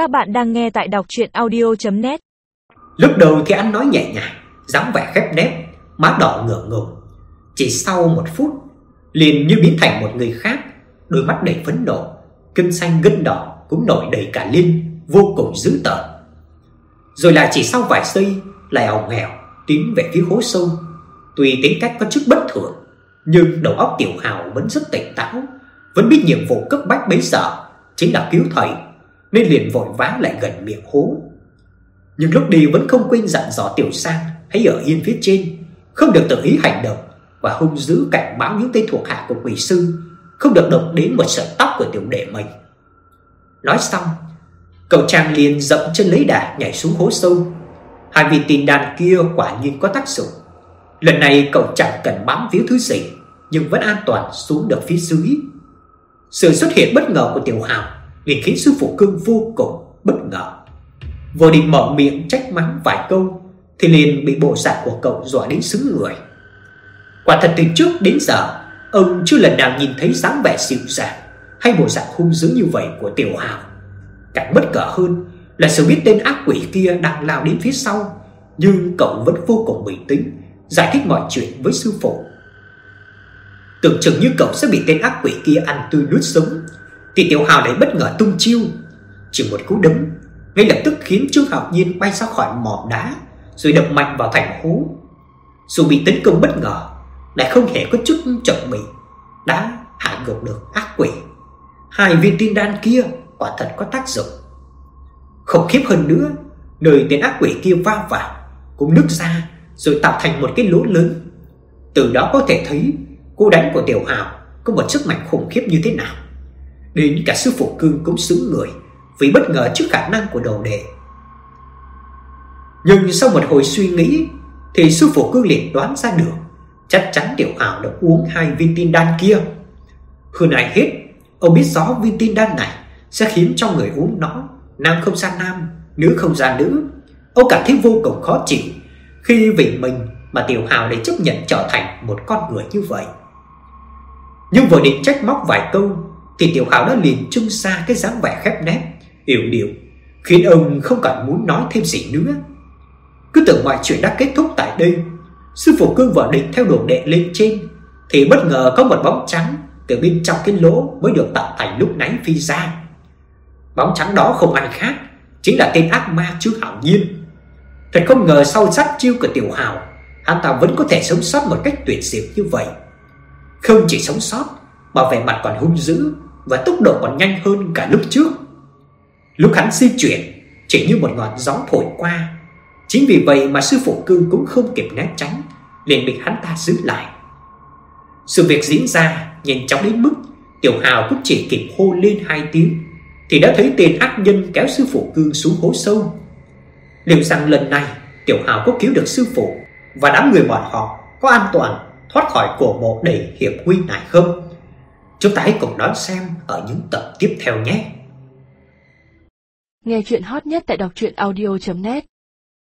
Các bạn đang nghe tại đọc chuyện audio.net Lúc đầu thì anh nói nhẹ nhàng, dáng vẻ khép nép, má đỏ ngượng ngùng. Chỉ sau một phút, liền như biến thành một người khác, đôi mắt đầy phấn nộ, cân xanh gân đỏ cũng nổi đầy cả liên vô cùng dữ tợn. Rồi lại chỉ sau vài giây, lại ảo nghèo tiến về phía hố sâu. Tuy tính cách có chút bất thường, nhưng đầu óc Tiểu Hào vẫn rất tỉnh táo, vẫn biết nhiệm vụ cấp bách bấy giờ chính là cứu thầy, nên liền vội vã lại gần miệng hố. Nhưng lúc đi vẫn không quên dặn dò Tiểu Sang hãy ở yên phía trên, không được tự ý hành động và hung dữ cảnh báo những tên thuộc hạ của quỷ sư không được động đến một sợi tóc của tiểu đệ mình. Nói xong, cậu chàng liền dậm chân lấy đà nhảy xuống hố sâu. Hai vị tin đàn kia quả nhiên có tác dụng. Lần này cậu chẳng cần bám víu thứ gì, nhưng vẫn an toàn xuống được phía dưới. Sự xuất hiện bất ngờ của Tiểu Hào liền khiến sư phụ Cương vô cùng bất ngờ. Vừa định mở miệng trách mắng vài câu thì liền bị bộ dạng của cậu dọa đến sững người. Quả thật từ trước đến giờ, ông chưa lần nào nhìn thấy dáng vẻ dịu dàng hay bộ dạng hung dữ như vậy của Tiểu Hào. Càng bất ngờ hơn là sự biết tên ác quỷ kia đang lao đến phía sau, nhưng cậu vẫn vô cùng bình tĩnh, giải thích mọi chuyện với sư phụ. Tưởng chừng như cậu sẽ bị tên ác quỷ kia ăn tươi nuốt sống, thì Tiểu Hào lại bất ngờ tung chiêu, chỉ một cú đấm ngay lập tức khiến Trương Hạo Nhiên bay ra khỏi mỏm đá, rồi đập mạnh vào thành hố. Dù bị tấn công bất ngờ, lại không hề có chút chậm bị, đã hạ gục được ác quỷ. Hai viên tiên đan kia quả thật có tác dụng. khủng khiếp hơn nữa, nơi tên ác quỷ kia va vào cũng nứt ra rồi tạo thành một cái lỗ lớn. Từ đó có thể thấy cú đánh của Tiểu Hào có một sức mạnh khủng khiếp như thế nào. Đến cả sư phụ cương cũng sững người vì bất ngờ trước khả năng của đầu đệ. Nhưng sau một hồi suy nghĩ thì sư phụ cương liền đoán ra được, chắc chắn Tiểu Hào đã uống hai viên tin đan kia. Hơn ai hết, ông biết rõ viên tin đan này sẽ khiến cho người uống nó nam không ra nam, nữ không ra nữ. Ông cảm thấy vô cùng khó chịu khi vì mình mà Tiểu Hào lại chấp nhận trở thành một con người như vậy. Nhưng vừa định trách móc vài câu thì Tiểu Hào đã liền trưng ra cái dáng vẻ khép nép, yếu điệu, khiến ông không còn muốn nói thêm gì nữa. Cứ tưởng mọi chuyện đã kết thúc tại đây, sư phụ cương vợ định theo đồ đệ lên trên thì bất ngờ có một bóng trắng từ bên trong cái lỗ mới được tạo thành lúc nãy phi ra. Bóng trắng đó không ai khác, chính là tên ác ma Trương Hạo Nhiên. Thật không ngờ sau sát chiêu của Tiểu Hào, hắn ta vẫn có thể sống sót một cách tuyệt diệu như vậy. Không chỉ sống sót, mà vẻ mặt còn hung dữ và tốc độ còn nhanh hơn cả lúc trước. Lúc hắn di chuyển, chỉ như một ngọn gió thổi qua. Chính vì vậy mà sư phụ cương cũng không kịp né tránh, liền bị hắn ta giữ lại. Sự việc diễn ra nhanh chóng đến mức Tiểu Hào cũng chỉ kịp hô lên hai tiếng thì đã thấy tên ác nhân kéo sư phụ cương xuống hố sâu. Liệu rằng lần này Tiểu Hào có cứu được sư phụ và đám người bọn họ có an toàn thoát khỏi cổ mộ đầy hiểm nguy này không? Chúng ta hãy cùng đón xem ở những tập tiếp theo nhé. Nghe truyện hot nhất tại đọc audio.net